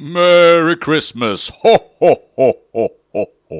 Merry Christmas! Ho, ho,